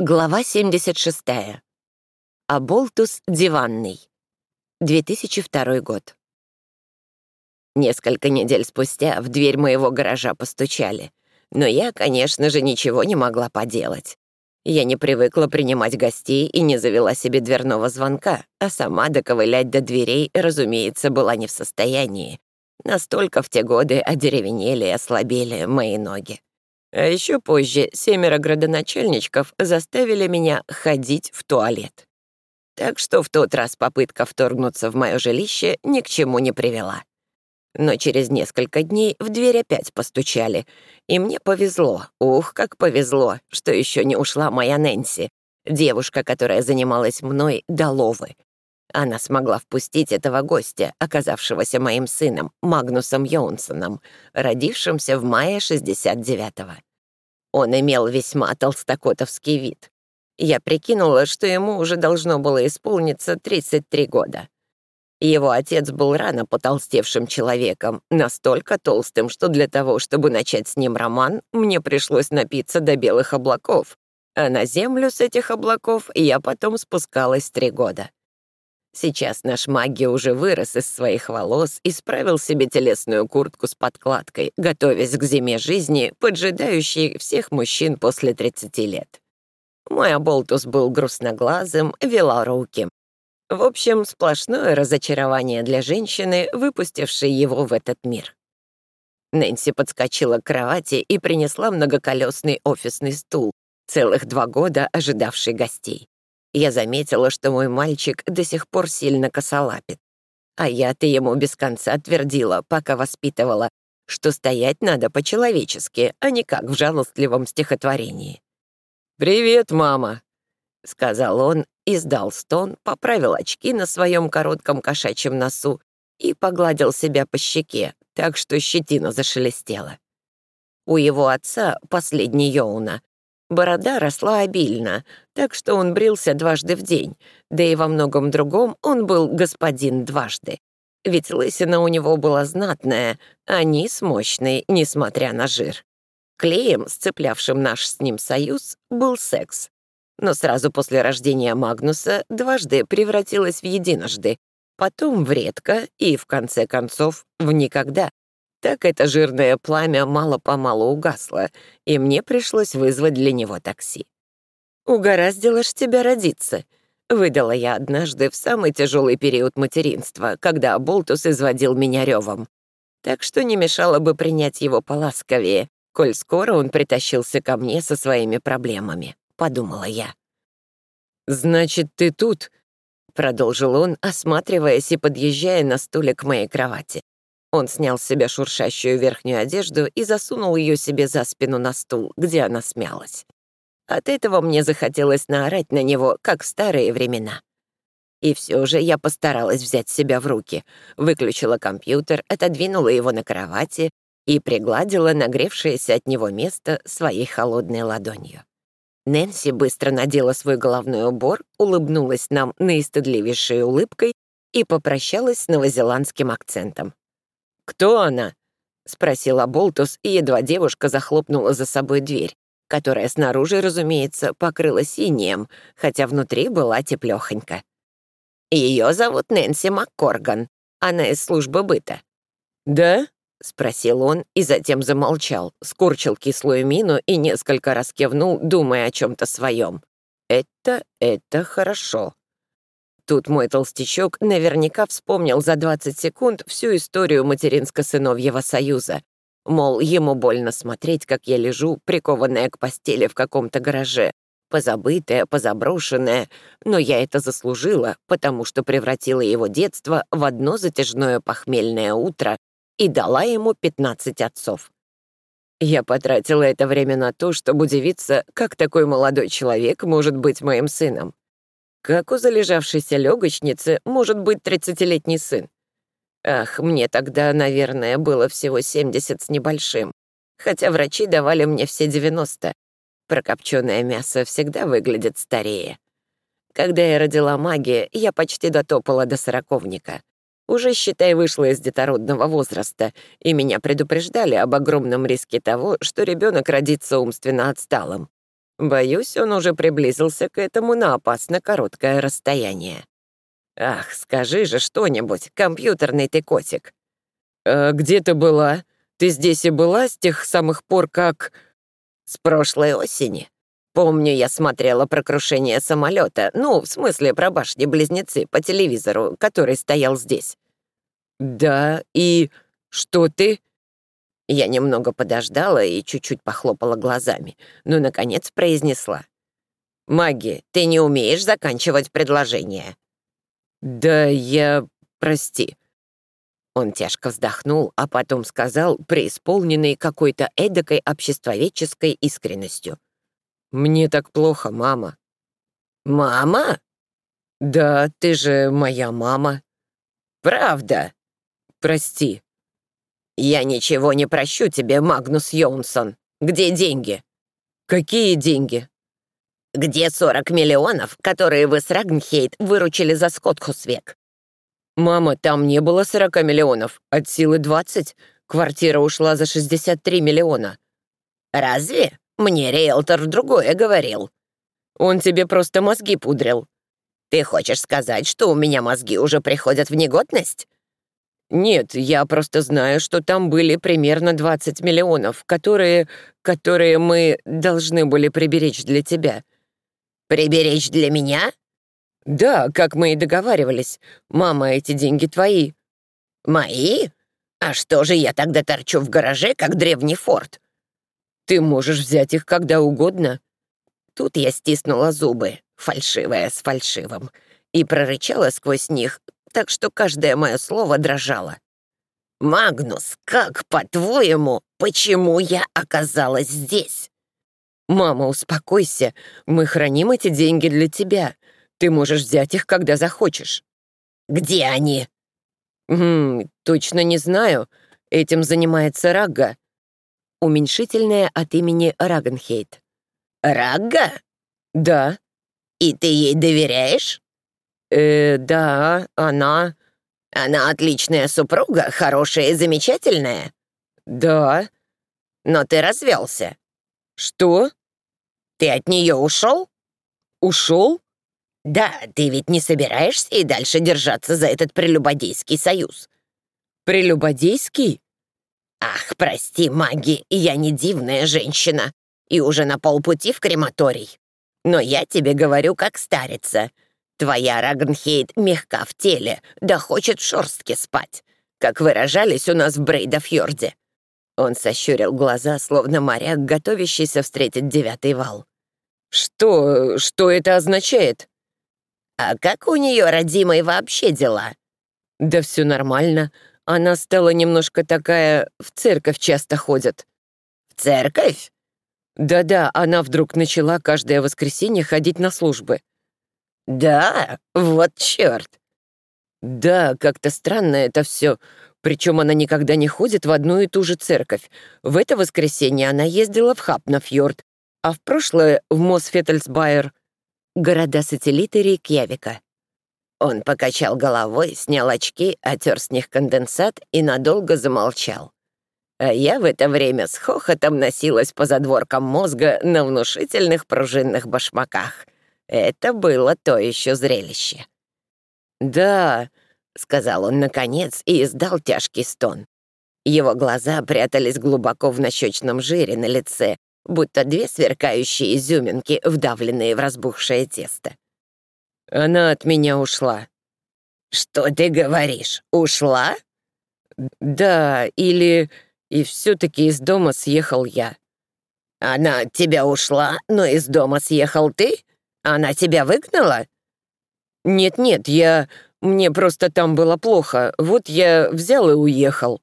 Глава 76. Аболтус диванный. 2002 год. Несколько недель спустя в дверь моего гаража постучали. Но я, конечно же, ничего не могла поделать. Я не привыкла принимать гостей и не завела себе дверного звонка, а сама доковылять до дверей, разумеется, была не в состоянии. Настолько в те годы одеревенели и ослабели мои ноги. А еще позже семеро градоначальничков заставили меня ходить в туалет. Так что в тот раз попытка вторгнуться в мое жилище ни к чему не привела. Но через несколько дней в дверь опять постучали, и мне повезло, ух, как повезло, что еще не ушла моя Нэнси, девушка, которая занималась мной до ловы. Она смогла впустить этого гостя, оказавшегося моим сыном, Магнусом Йонсоном, родившимся в мае 69-го. Он имел весьма толстокотовский вид. Я прикинула, что ему уже должно было исполниться 33 года. Его отец был рано потолстевшим человеком, настолько толстым, что для того, чтобы начать с ним роман, мне пришлось напиться до белых облаков, а на землю с этих облаков я потом спускалась три года. Сейчас наш маги уже вырос из своих волос и справил себе телесную куртку с подкладкой, готовясь к зиме жизни, поджидающей всех мужчин после 30 лет. Мой оболтус был грустноглазым, велоруким. В общем, сплошное разочарование для женщины, выпустившей его в этот мир. Нэнси подскочила к кровати и принесла многоколесный офисный стул, целых два года ожидавший гостей. Я заметила, что мой мальчик до сих пор сильно косолапит. А я-то ему без конца твердила, пока воспитывала, что стоять надо по-человечески, а не как в жалостливом стихотворении. «Привет, мама», — сказал он, издал стон, поправил очки на своем коротком кошачьем носу и погладил себя по щеке, так что щетина зашелестела. У его отца, последний Йоуна, Борода росла обильно, так что он брился дважды в день, да и во многом другом он был господин дважды. Ведь лысина у него была знатная, а низ мощный, несмотря на жир. Клеем, сцеплявшим наш с ним союз, был секс. Но сразу после рождения Магнуса дважды превратилась в единожды, потом в редко и, в конце концов, в никогда. Так это жирное пламя мало-помалу угасло, и мне пришлось вызвать для него такси. «Угораздило ж тебя родиться», — выдала я однажды в самый тяжелый период материнства, когда Болтус изводил меня ревом. Так что не мешало бы принять его поласковее, коль скоро он притащился ко мне со своими проблемами, — подумала я. «Значит, ты тут?» — продолжил он, осматриваясь и подъезжая на стуле к моей кровати. Он снял с себя шуршащую верхнюю одежду и засунул ее себе за спину на стул, где она смялась. От этого мне захотелось наорать на него, как в старые времена. И все же я постаралась взять себя в руки, выключила компьютер, отодвинула его на кровати и пригладила нагревшееся от него место своей холодной ладонью. Нэнси быстро надела свой головной убор, улыбнулась нам наистыдливейшей улыбкой и попрощалась с новозеландским акцентом. «Кто она?» — спросила Болтус, и едва девушка захлопнула за собой дверь, которая снаружи, разумеется, покрыла синим, хотя внутри была теплёхонька. Ее зовут Нэнси МакКорган. Она из службы быта». «Да?» — спросил он и затем замолчал, скорчил кислую мину и несколько раз кивнул, думая о чем то своем. «Это, это хорошо. Тут мой толстячок наверняка вспомнил за 20 секунд всю историю материнско-сыновьего союза. Мол, ему больно смотреть, как я лежу, прикованная к постели в каком-то гараже, позабытая, позаброшенная, но я это заслужила, потому что превратила его детство в одно затяжное похмельное утро и дала ему 15 отцов. Я потратила это время на то, чтобы удивиться, как такой молодой человек может быть моим сыном. Как у залежавшейся легочницы может быть тридцатилетний сын? Ах, мне тогда, наверное, было всего 70 с небольшим, хотя врачи давали мне все 90. Прокопченное мясо всегда выглядит старее. Когда я родила магия, я почти дотопала до сороковника. Уже, считай, вышла из детородного возраста, и меня предупреждали об огромном риске того, что ребенок родится умственно отсталым. Боюсь, он уже приблизился к этому на опасно короткое расстояние. Ах, скажи же что-нибудь, компьютерный ты котик. «Э, «Где ты была? Ты здесь и была с тех самых пор, как...» «С прошлой осени. Помню, я смотрела про крушение самолета, ну, в смысле, про башни-близнецы по телевизору, который стоял здесь». «Да, и что ты?» Я немного подождала и чуть-чуть похлопала глазами, но, наконец, произнесла. «Маги, ты не умеешь заканчивать предложение». «Да я... прости». Он тяжко вздохнул, а потом сказал, преисполненный какой-то эдакой обществоведческой искренностью. «Мне так плохо, мама». «Мама?» «Да, ты же моя мама». «Правда?» «Прости». «Я ничего не прощу тебе, Магнус Йонсон. Где деньги?» «Какие деньги?» «Где 40 миллионов, которые вы с Рагнхейт выручили за Скотхусвек?» «Мама, там не было 40 миллионов, от силы 20. Квартира ушла за 63 миллиона». «Разве? Мне риэлтор другое говорил». «Он тебе просто мозги пудрил». «Ты хочешь сказать, что у меня мозги уже приходят в негодность?» «Нет, я просто знаю, что там были примерно 20 миллионов, которые... которые мы должны были приберечь для тебя». «Приберечь для меня?» «Да, как мы и договаривались. Мама, эти деньги твои». «Мои? А что же я тогда торчу в гараже, как древний форт?» «Ты можешь взять их когда угодно». Тут я стиснула зубы, фальшивая с фальшивым, и прорычала сквозь них, так что каждое мое слово дрожало. «Магнус, как, по-твоему, почему я оказалась здесь?» «Мама, успокойся, мы храним эти деньги для тебя. Ты можешь взять их, когда захочешь». «Где они?» «Хм, точно не знаю. Этим занимается Рагга». Уменьшительное от имени Рагенхейт. «Рагга?» «Да». «И ты ей доверяешь?» «Э, да, она...» «Она отличная супруга, хорошая и замечательная?» «Да». «Но ты развелся». «Что?» «Ты от нее ушел?» «Ушел?» «Да, ты ведь не собираешься и дальше держаться за этот прелюбодейский союз?» «Прелюбодейский?» «Ах, прости, маги, я не дивная женщина и уже на полпути в крематорий. Но я тебе говорю как старица. Твоя Рагнхейд мягка в теле, да хочет в шорстке спать, как выражались у нас в Брейдафьорде». Он сощурил глаза, словно моряк, готовящийся встретить девятый вал. «Что... что это означает?» «А как у нее, родимой, вообще дела?» «Да все нормально. Она стала немножко такая... в церковь часто ходит». «В церковь?» «Да-да, она вдруг начала каждое воскресенье ходить на службы». «Да? Вот черт!» «Да, как-то странно это все. Причем она никогда не ходит в одну и ту же церковь. В это воскресенье она ездила в Хапнафьорд, а в прошлое — в Мосфеттельсбайер города-сателлиты Рейкьявика. Он покачал головой, снял очки, отер с них конденсат и надолго замолчал. А я в это время с хохотом носилась по задворкам мозга на внушительных пружинных башмаках. Это было то еще зрелище. «Да», — сказал он наконец и издал тяжкий стон. Его глаза прятались глубоко в нащечном жире на лице, будто две сверкающие изюминки, вдавленные в разбухшее тесто. Она от меня ушла. «Что ты говоришь? Ушла?» «Да, или... И все-таки из дома съехал я». «Она от тебя ушла, но из дома съехал ты? Она тебя выгнала?» «Нет-нет, я... Мне просто там было плохо. Вот я взял и уехал».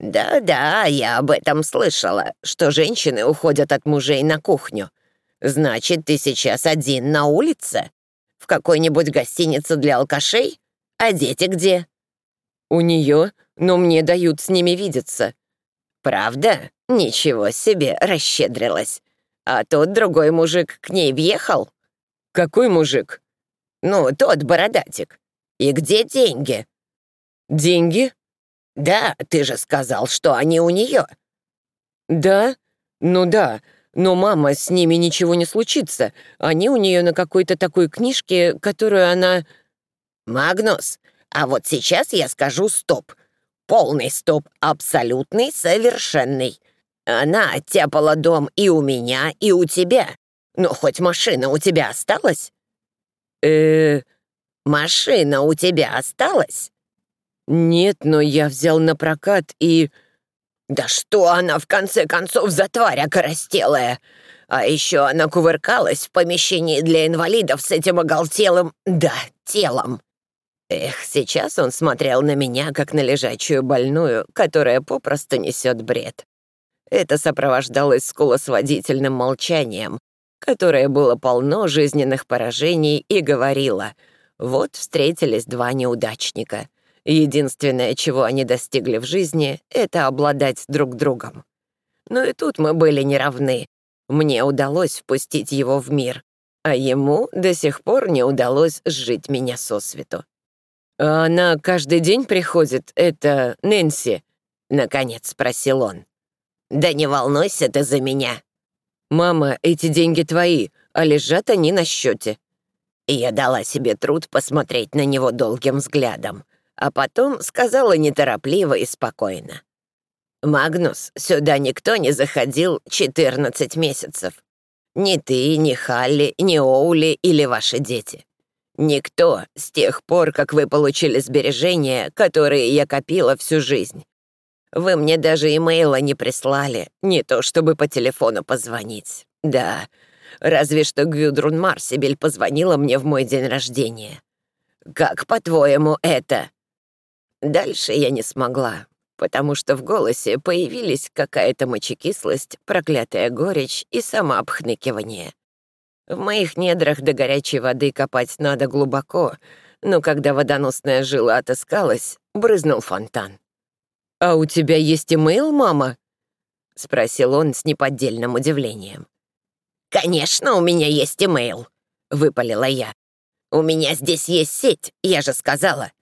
«Да-да, я об этом слышала, что женщины уходят от мужей на кухню. Значит, ты сейчас один на улице? В какой-нибудь гостинице для алкашей? А дети где?» «У нее, но мне дают с ними видеться». «Правда? Ничего себе, расщедрилась. А тот другой мужик к ней въехал?» «Какой мужик?» «Ну, тот бородатик. И где деньги?» «Деньги?» «Да, ты же сказал, что они у нее». «Да? Ну да. Но мама, с ними ничего не случится. Они у нее на какой-то такой книжке, которую она... Магнус, а вот сейчас я скажу стоп. Полный стоп, абсолютный, совершенный. Она оттяпала дом и у меня, и у тебя. Но хоть машина у тебя осталась? э Машина у тебя осталась? Нет, но я взял на прокат и... Да что она в конце концов за тварь окоростелая? А еще она кувыркалась в помещении для инвалидов с этим оголтелым, да, телом. Эх, сейчас он смотрел на меня, как на лежачую больную, которая попросту несет бред. Это сопровождалось скулосводительным молчанием, которое было полно жизненных поражений и говорило, вот встретились два неудачника. Единственное, чего они достигли в жизни, это обладать друг другом. Но и тут мы были неравны. Мне удалось впустить его в мир, а ему до сих пор не удалось сжить меня сосвету. «А она каждый день приходит, это Нэнси?» — наконец спросил он. «Да не волнуйся ты за меня». «Мама, эти деньги твои, а лежат они на счете». Я дала себе труд посмотреть на него долгим взглядом, а потом сказала неторопливо и спокойно. «Магнус, сюда никто не заходил 14 месяцев. Ни ты, ни Халли, ни Оули или ваши дети. Никто с тех пор, как вы получили сбережения, которые я копила всю жизнь. Вы мне даже имейла не прислали, не то чтобы по телефону позвонить. Да, разве что Гвюдрун Марсибель позвонила мне в мой день рождения. Как, по-твоему, это? Дальше я не смогла, потому что в голосе появились какая-то мочекислость, проклятая горечь и самообхныкивание. В моих недрах до горячей воды копать надо глубоко, но когда водоносная жила отыскалась, брызнул фонтан. «А у тебя есть имейл, мама?» — спросил он с неподдельным удивлением. «Конечно, у меня есть имейл», — выпалила я. «У меня здесь есть сеть, я же сказала.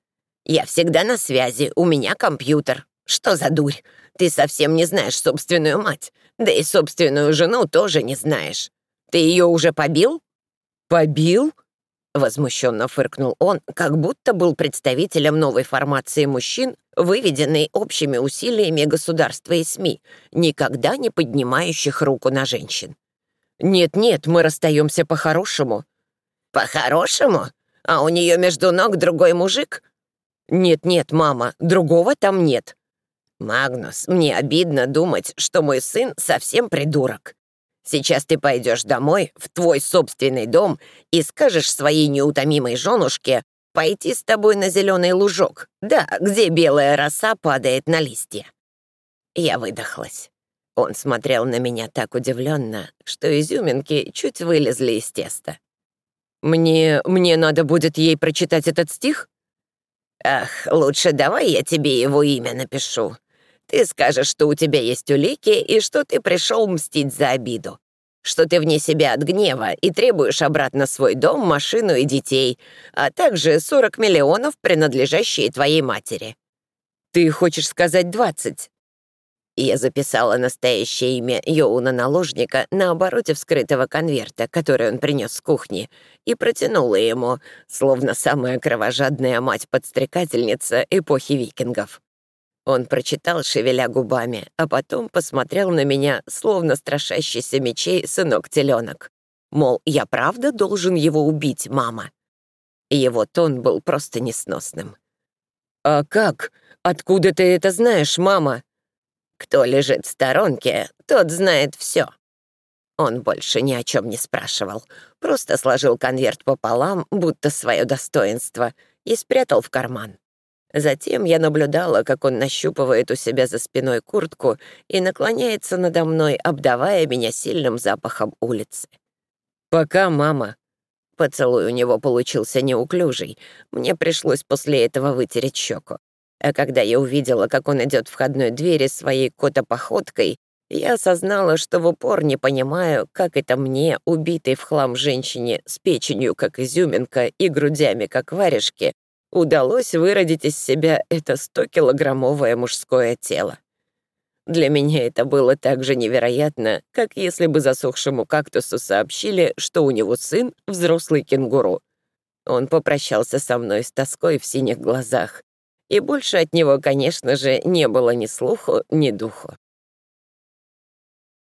Я всегда на связи, у меня компьютер. Что за дурь? Ты совсем не знаешь собственную мать, да и собственную жену тоже не знаешь. Ты ее уже побил?» «Побил?» — возмущенно фыркнул он, как будто был представителем новой формации мужчин, выведенной общими усилиями государства и СМИ, никогда не поднимающих руку на женщин. «Нет-нет, мы расстаемся по-хорошему». «По-хорошему? А у нее между ног другой мужик?» «Нет-нет, мама, другого там нет». «Магнус, мне обидно думать, что мой сын совсем придурок. Сейчас ты пойдешь домой, в твой собственный дом, и скажешь своей неутомимой женушке пойти с тобой на зеленый лужок, да, где белая роса падает на листья». Я выдохлась. Он смотрел на меня так удивленно, что изюминки чуть вылезли из теста. «Мне... мне надо будет ей прочитать этот стих?» «Ах, лучше давай я тебе его имя напишу. Ты скажешь, что у тебя есть улики и что ты пришел мстить за обиду. Что ты вне себя от гнева и требуешь обратно свой дом, машину и детей, а также 40 миллионов, принадлежащие твоей матери. Ты хочешь сказать 20? Я записала настоящее имя Йоуна-наложника на обороте вскрытого конверта, который он принес с кухни, и протянула ему, словно самая кровожадная мать-подстрекательница эпохи викингов. Он прочитал, шевеля губами, а потом посмотрел на меня, словно страшащийся мечей сынок-теленок. Мол, я правда должен его убить, мама? Его тон был просто несносным. «А как? Откуда ты это знаешь, мама?» «Кто лежит в сторонке, тот знает все. Он больше ни о чем не спрашивал, просто сложил конверт пополам, будто свое достоинство, и спрятал в карман. Затем я наблюдала, как он нащупывает у себя за спиной куртку и наклоняется надо мной, обдавая меня сильным запахом улицы. «Пока, мама». Поцелуй у него получился неуклюжий. Мне пришлось после этого вытереть щеку. А когда я увидела, как он идет в входной двери своей котопоходкой, я осознала, что в упор не понимаю, как это мне, убитой в хлам женщине с печенью, как изюминка, и грудями, как варежки, удалось выродить из себя это 100-килограммовое мужское тело. Для меня это было так же невероятно, как если бы засохшему кактусу сообщили, что у него сын — взрослый кенгуру. Он попрощался со мной с тоской в синих глазах, и больше от него, конечно же, не было ни слуху, ни духу.